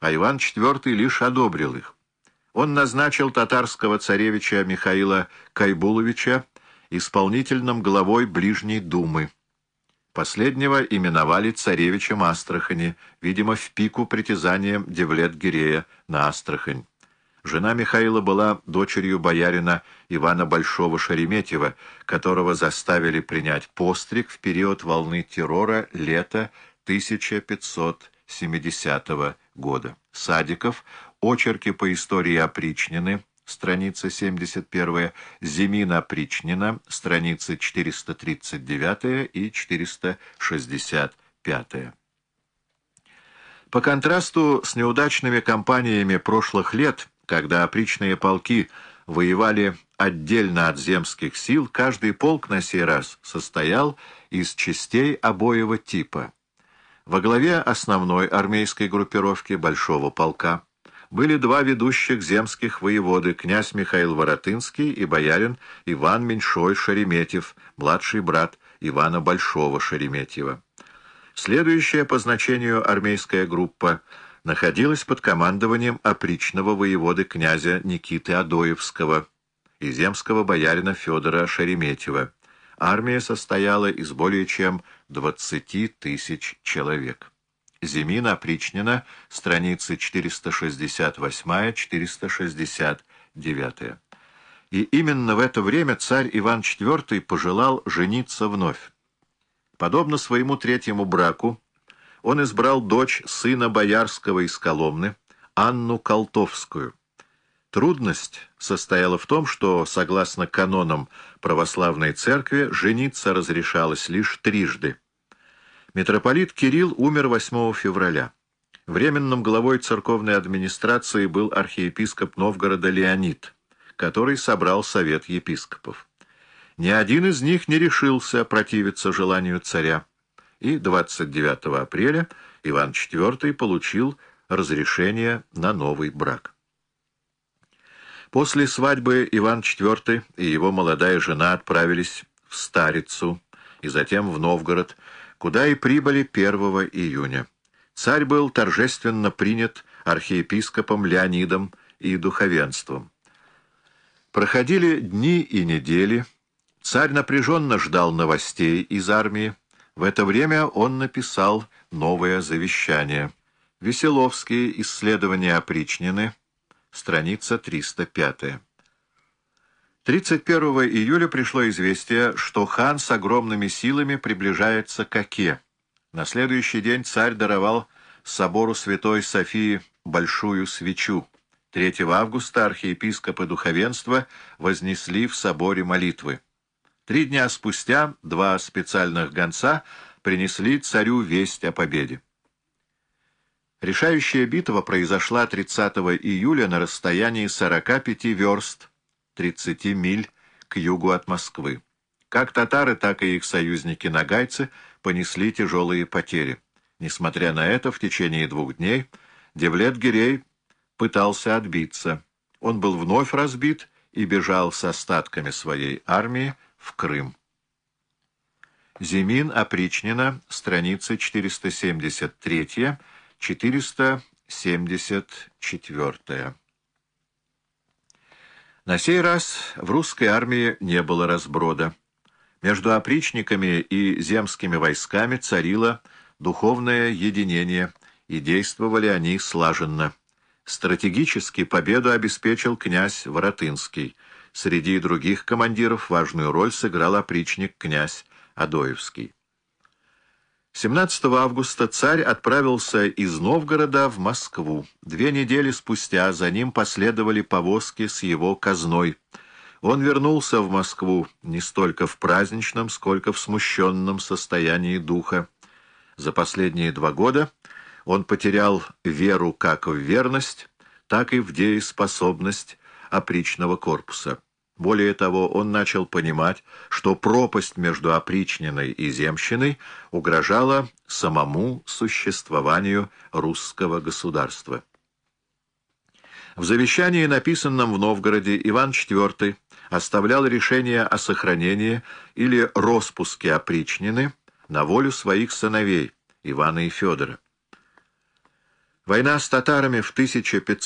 а Иван IV лишь одобрил их. Он назначил татарского царевича Михаила Кайбуловича исполнительным главой Ближней Думы. Последнего именовали царевичем Астрахани, видимо, в пику притязанием Девлет-Гирея на Астрахань. Жена Михаила была дочерью боярина Ивана Большого Шереметьева, которого заставили принять постриг в период волны террора лета 1570 года. Садиков, очерки по истории опричнины, страница 71, Зимина Причнина, страницы 439 и 465. По контрасту с неудачными кампаниями прошлых лет, когда опричные полки воевали отдельно от земских сил, каждый полк на сей раз состоял из частей обоего типа. Во главе основной армейской группировки Большого полка были два ведущих земских воеводы, князь Михаил Воротынский и боярин Иван Меньшой Шереметьев, младший брат Ивана Большого Шереметьева. Следующая по значению армейская группа находилась под командованием опричного воеводы князя Никиты Адоевского и земского боярина Федора Шереметьева. Армия состояла из более чем 20 тысяч человек. Зимина Причнина, страницы 468-469. И именно в это время царь Иван IV пожелал жениться вновь. Подобно своему третьему браку, он избрал дочь сына Боярского из Коломны, Анну Колтовскую. Трудность состояла в том, что, согласно канонам православной церкви, жениться разрешалось лишь трижды. Митрополит Кирилл умер 8 февраля. Временным главой церковной администрации был архиепископ Новгорода Леонид, который собрал совет епископов. Ни один из них не решился противиться желанию царя, и 29 апреля Иван IV получил разрешение на новый брак. После свадьбы Иван IV и его молодая жена отправились в Старицу и затем в Новгород, куда и прибыли 1 июня. Царь был торжественно принят архиепископом Леонидом и духовенством. Проходили дни и недели. Царь напряженно ждал новостей из армии. В это время он написал новое завещание. Веселовские исследования опричнины, страница 305. 31 июля пришло известие, что хан с огромными силами приближается к Оке. На следующий день царь даровал собору Святой Софии большую свечу. 3 августа архиепископ и духовенство вознесли в соборе молитвы. Три дня спустя два специальных гонца принесли царю весть о победе. Решающая битва произошла 30 июля на расстоянии 45 верст 30 миль к югу от Москвы. Как татары, так и их союзники-нагайцы понесли тяжелые потери. Несмотря на это, в течение двух дней Девлет-Гирей пытался отбиться. Он был вновь разбит и бежал с остатками своей армии в Крым. Зимин опричнина, страница 473-474. На сей раз в русской армии не было разброда. Между опричниками и земскими войсками царило духовное единение, и действовали они слаженно. Стратегически победу обеспечил князь Воротынский. Среди других командиров важную роль сыграл опричник князь Адоевский. 17 августа царь отправился из Новгорода в Москву. Две недели спустя за ним последовали повозки с его казной. Он вернулся в Москву не столько в праздничном, сколько в смущенном состоянии духа. За последние два года он потерял веру как в верность, так и в дееспособность опричного корпуса. Более того, он начал понимать, что пропасть между опричниной и земщиной угрожала самому существованию русского государства. В завещании, написанном в Новгороде, Иван IV оставлял решение о сохранении или распуске опричнины на волю своих сыновей, Ивана и Федора. Война с татарами в 1500